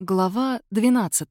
Глава 12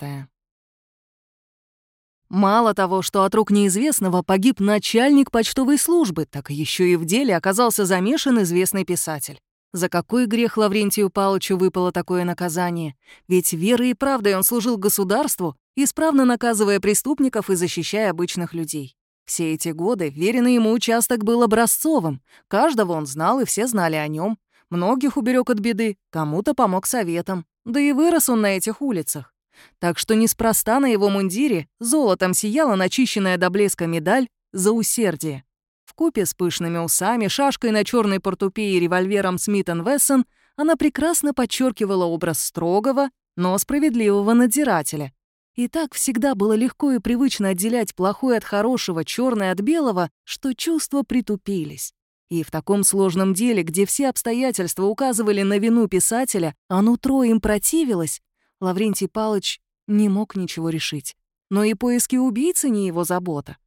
Мало того, что от рук неизвестного погиб начальник почтовой службы, так еще и в деле оказался замешан известный писатель. За какой грех Лаврентию Павловичу выпало такое наказание? Ведь верой и правдой он служил государству, исправно наказывая преступников и защищая обычных людей. Все эти годы веренный ему участок был образцовым. Каждого он знал, и все знали о нем. Многих уберег от беды, кому-то помог советом. Да и вырос он на этих улицах. Так что неспроста на его мундире золотом сияла начищенная до блеска медаль за усердие. В купе с пышными усами, шашкой на черной портупее и револьвером Смит Вессон она прекрасно подчеркивала образ строгого, но справедливого надзирателя. И так всегда было легко и привычно отделять плохое от хорошего, черное от белого, что чувства притупились. И в таком сложном деле, где все обстоятельства указывали на вину писателя, а нутро им противилось, Лаврентий Палыч не мог ничего решить. Но и поиски убийцы не его забота.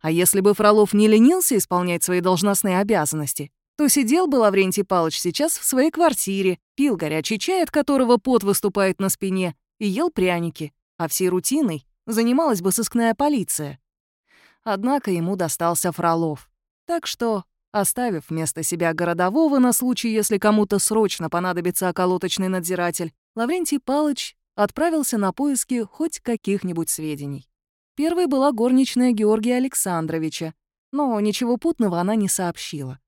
А если бы Фролов не ленился исполнять свои должностные обязанности, то сидел бы Лаврентий Палыч сейчас в своей квартире, пил горячий чай, от которого пот выступает на спине, и ел пряники, а всей рутиной занималась бы сыскная полиция. Однако ему достался Фролов. Так что Оставив вместо себя городового на случай, если кому-то срочно понадобится околоточный надзиратель, Лаврентий Палыч отправился на поиски хоть каких-нибудь сведений. Первой была горничная Георгия Александровича, но ничего путного она не сообщила.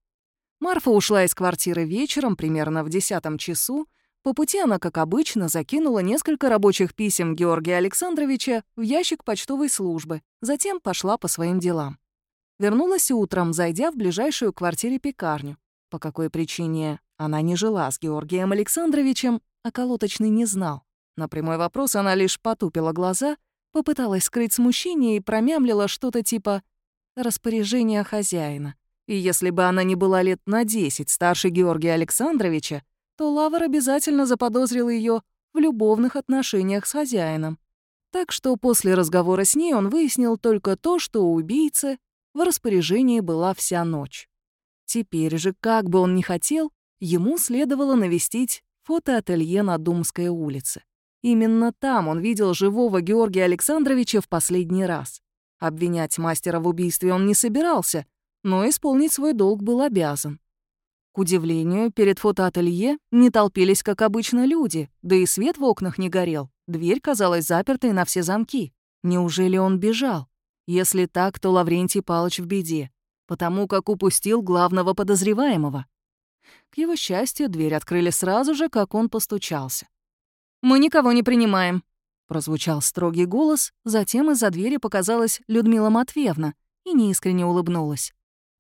Марфа ушла из квартиры вечером, примерно в десятом часу. По пути она, как обычно, закинула несколько рабочих писем Георгия Александровича в ящик почтовой службы, затем пошла по своим делам. Вернулась утром, зайдя в ближайшую квартире пекарню. По какой причине она не жила с Георгием Александровичем, а колоточный не знал. На прямой вопрос она лишь потупила глаза, попыталась скрыть смущение и промямлила что-то типа «распоряжение хозяина». И если бы она не была лет на 10 старше Георгия Александровича, то Лавр обязательно заподозрил ее в любовных отношениях с хозяином. Так что после разговора с ней он выяснил только то, что у в распоряжении была вся ночь. Теперь же, как бы он ни хотел, ему следовало навестить фотоателье на Думской улице. Именно там он видел живого Георгия Александровича в последний раз. Обвинять мастера в убийстве он не собирался, но исполнить свой долг был обязан. К удивлению, перед фотоателье не толпились, как обычно, люди, да и свет в окнах не горел, дверь казалась запертой на все замки. Неужели он бежал? Если так, то Лаврентий Палыч в беде, потому как упустил главного подозреваемого. К его счастью, дверь открыли сразу же, как он постучался. «Мы никого не принимаем», — прозвучал строгий голос, затем из-за двери показалась Людмила Матвеевна и неискренне улыбнулась.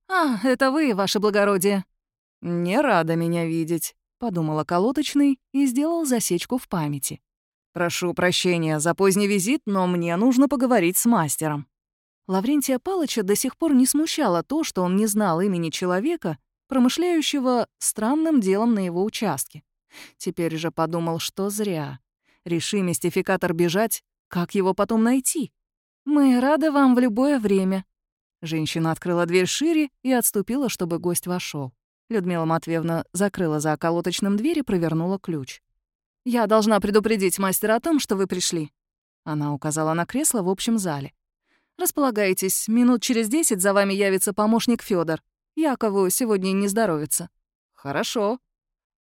«А, это вы, ваше благородие». «Не рада меня видеть», — подумала колоточный и сделал засечку в памяти. «Прошу прощения за поздний визит, но мне нужно поговорить с мастером». Лаврентия Палыча до сих пор не смущало то, что он не знал имени человека, промышляющего странным делом на его участке. Теперь же подумал, что зря. Реши мистификатор бежать, как его потом найти? «Мы рады вам в любое время». Женщина открыла дверь шире и отступила, чтобы гость вошел. Людмила Матвеевна закрыла за околоточным дверь и провернула ключ. «Я должна предупредить мастера о том, что вы пришли». Она указала на кресло в общем зале. Располагайтесь, минут через десять за вами явится помощник Федор. Якову сегодня не здоровится». «Хорошо».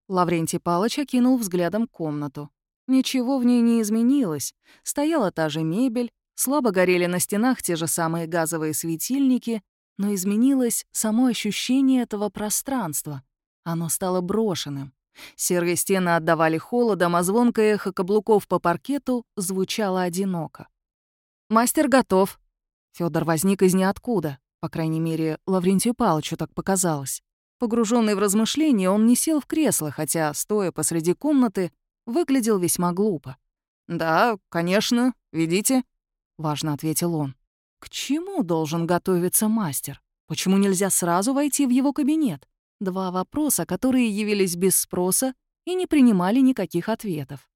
Лаврентий Палыч окинул взглядом комнату. Ничего в ней не изменилось. Стояла та же мебель, слабо горели на стенах те же самые газовые светильники, но изменилось само ощущение этого пространства. Оно стало брошенным. Серые стены отдавали холодом, а звонкое эхо каблуков по паркету звучало одиноко. «Мастер готов», Федор возник из ниоткуда, по крайней мере, Лаврентию Палычу так показалось. Погруженный в размышления, он не сел в кресло, хотя, стоя посреди комнаты, выглядел весьма глупо. «Да, конечно, ведите», — важно ответил он. «К чему должен готовиться мастер? Почему нельзя сразу войти в его кабинет?» Два вопроса, которые явились без спроса и не принимали никаких ответов.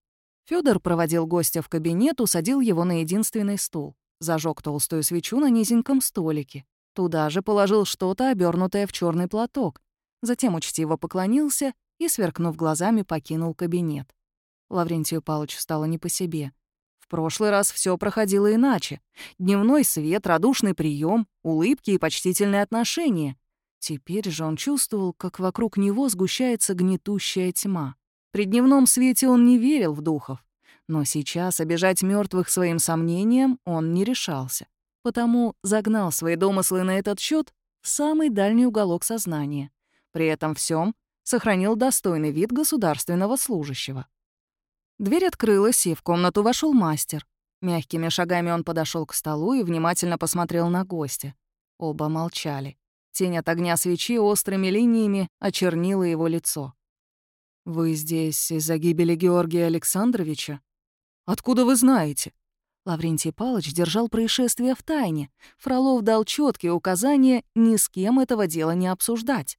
Федор проводил гостя в кабинет, усадил его на единственный стул. Зажег толстую свечу на низеньком столике. Туда же положил что-то, обернутое в черный платок. Затем учтиво поклонился и, сверкнув глазами, покинул кабинет. Лаврентию Палычу стало не по себе. В прошлый раз все проходило иначе. Дневной свет, радушный прием, улыбки и почтительные отношения. Теперь же он чувствовал, как вокруг него сгущается гнетущая тьма. При дневном свете он не верил в духов. Но сейчас обижать мертвых своим сомнением он не решался. Потому загнал свои домыслы на этот счет в самый дальний уголок сознания. При этом всем сохранил достойный вид государственного служащего. Дверь открылась, и в комнату вошел мастер. Мягкими шагами он подошел к столу и внимательно посмотрел на гостя. Оба молчали. Тень от огня свечи острыми линиями очернила его лицо. «Вы здесь из-за гибели Георгия Александровича? Откуда вы знаете?» Лаврентий Палыч держал происшествие в тайне. Фролов дал четкие указания ни с кем этого дела не обсуждать.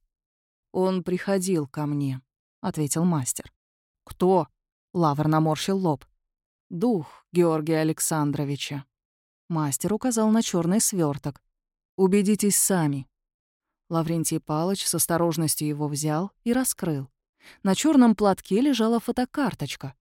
«Он приходил ко мне», — ответил мастер. «Кто?» Лавр наморщил лоб. «Дух Георгия Александровича». Мастер указал на черный сверток. «Убедитесь сами». Лаврентий Палыч с осторожностью его взял и раскрыл. На черном платке лежала фотокарточка.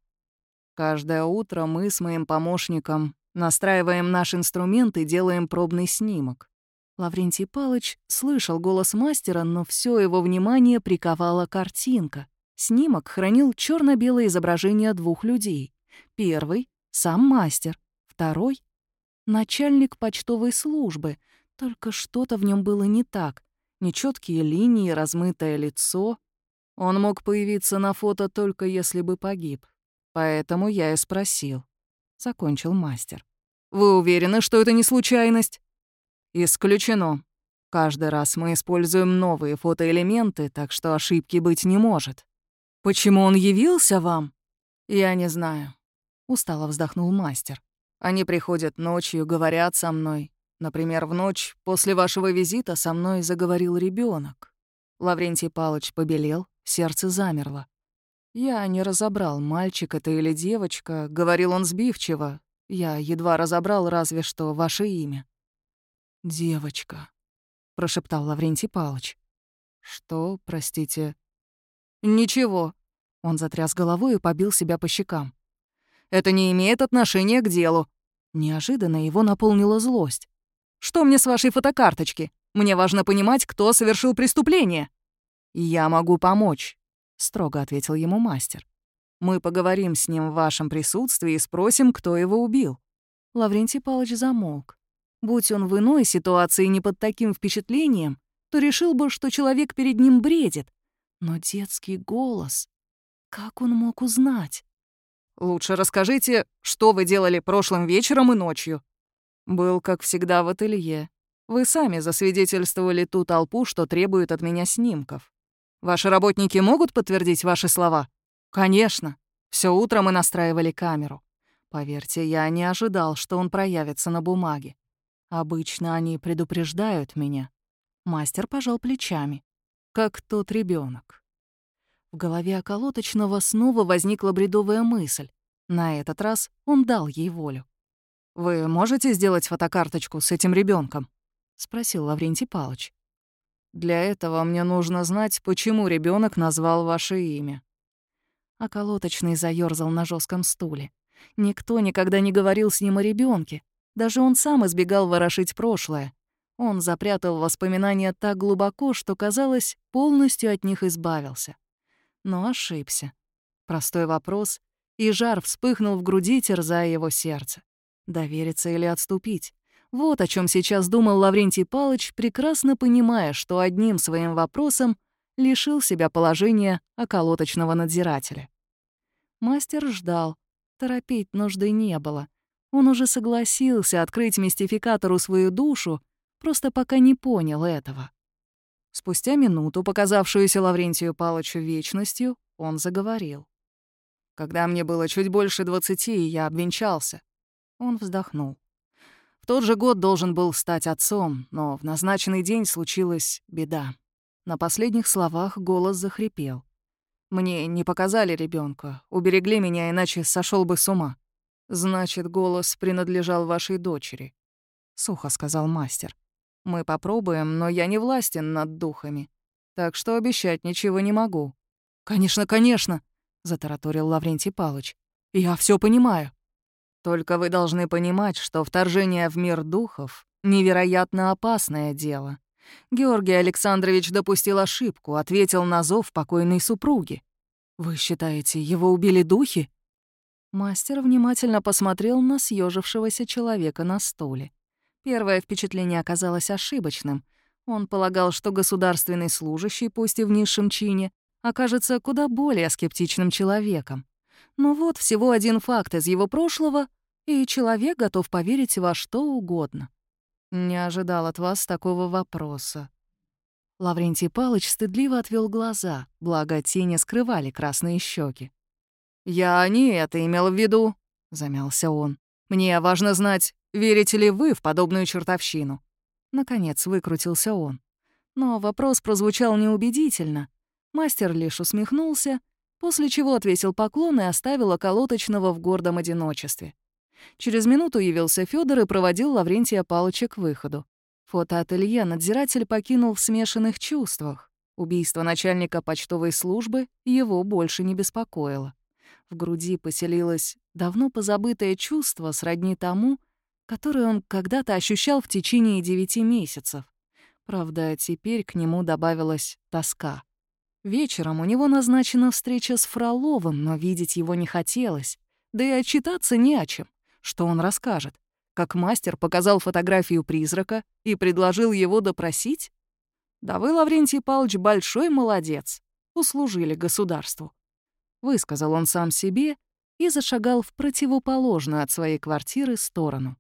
Каждое утро мы с моим помощником настраиваем наш инструмент и делаем пробный снимок. Лаврентий Палыч слышал голос мастера, но все его внимание приковала картинка. Снимок хранил черно белое изображение двух людей. Первый — сам мастер, второй — начальник почтовой службы, только что-то в нем было не так. Нечеткие линии, размытое лицо. Он мог появиться на фото только если бы погиб. Поэтому я и спросил. Закончил мастер. «Вы уверены, что это не случайность?» «Исключено. Каждый раз мы используем новые фотоэлементы, так что ошибки быть не может». «Почему он явился вам?» «Я не знаю», — устало вздохнул мастер. «Они приходят ночью, говорят со мной. Например, в ночь после вашего визита со мной заговорил ребенок. Лаврентий Палыч побелел, сердце замерло. Я не разобрал, мальчик это или девочка, говорил он сбивчиво. Я едва разобрал разве что ваше имя. «Девочка», — прошептал Лаврентий Палыч. «Что, простите?» «Ничего». Он затряс головой и побил себя по щекам. «Это не имеет отношения к делу». Неожиданно его наполнила злость. «Что мне с вашей фотокарточки? Мне важно понимать, кто совершил преступление». «Я могу помочь», — строго ответил ему мастер. «Мы поговорим с ним в вашем присутствии и спросим, кто его убил». Лаврентий Павлович замолк. Будь он в иной ситуации не под таким впечатлением, то решил бы, что человек перед ним бредит, но детский голос... Как он мог узнать? «Лучше расскажите, что вы делали прошлым вечером и ночью?» «Был, как всегда, в ателье. Вы сами засвидетельствовали ту толпу, что требует от меня снимков. Ваши работники могут подтвердить ваши слова?» «Конечно. Все утро мы настраивали камеру. Поверьте, я не ожидал, что он проявится на бумаге. Обычно они предупреждают меня». Мастер пожал плечами как тот ребенок. В голове околоточного снова возникла бредовая мысль. На этот раз он дал ей волю. «Вы можете сделать фотокарточку с этим ребенком? спросил Лаврентий Палыч. «Для этого мне нужно знать, почему ребенок назвал ваше имя». Околоточный заёрзал на жестком стуле. Никто никогда не говорил с ним о ребенке. Даже он сам избегал ворошить прошлое. Он запрятал воспоминания так глубоко, что, казалось, полностью от них избавился. Но ошибся. Простой вопрос, и жар вспыхнул в груди, терзая его сердце. Довериться или отступить? Вот о чем сейчас думал Лаврентий Палыч, прекрасно понимая, что одним своим вопросом лишил себя положения околоточного надзирателя. Мастер ждал. Торопить нужды не было. Он уже согласился открыть мистификатору свою душу, просто пока не понял этого. Спустя минуту, показавшуюся Лаврентию Палычу вечностью, он заговорил. «Когда мне было чуть больше двадцати, я обвенчался». Он вздохнул. В тот же год должен был стать отцом, но в назначенный день случилась беда. На последних словах голос захрипел. «Мне не показали ребенка, уберегли меня, иначе сошел бы с ума». «Значит, голос принадлежал вашей дочери», — сухо сказал мастер. Мы попробуем, но я не властен над духами. Так что обещать ничего не могу». «Конечно, конечно», — затараторил Лаврентий Палыч. Я все понимаю. Только вы должны понимать, что вторжение в мир духов — невероятно опасное дело. Георгий Александрович допустил ошибку, ответил на зов покойной супруги. «Вы считаете, его убили духи?» Мастер внимательно посмотрел на съежившегося человека на стуле. Первое впечатление оказалось ошибочным. Он полагал, что государственный служащий, пусть и в низшем чине, окажется куда более скептичным человеком. Но вот всего один факт из его прошлого, и человек готов поверить во что угодно. Не ожидал от вас такого вопроса. Лаврентий Палыч стыдливо отвел глаза, благо тени скрывали красные щеки. «Я не это имел в виду», — замялся он. «Мне важно знать, верите ли вы в подобную чертовщину?» Наконец выкрутился он. Но вопрос прозвучал неубедительно. Мастер лишь усмехнулся, после чего отвесил поклон и оставил околоточного в гордом одиночестве. Через минуту явился Федор и проводил Лаврентия Палыча к выходу. Фотоателье надзиратель покинул в смешанных чувствах. Убийство начальника почтовой службы его больше не беспокоило. В груди поселилось давно позабытое чувство сродни тому, которое он когда-то ощущал в течение девяти месяцев. Правда, теперь к нему добавилась тоска. Вечером у него назначена встреча с Фроловым, но видеть его не хотелось. Да и отчитаться не о чем. Что он расскажет? Как мастер показал фотографию призрака и предложил его допросить? Да вы, Лаврентий Павлович, большой молодец. Услужили государству. Высказал он сам себе и зашагал в противоположную от своей квартиры сторону.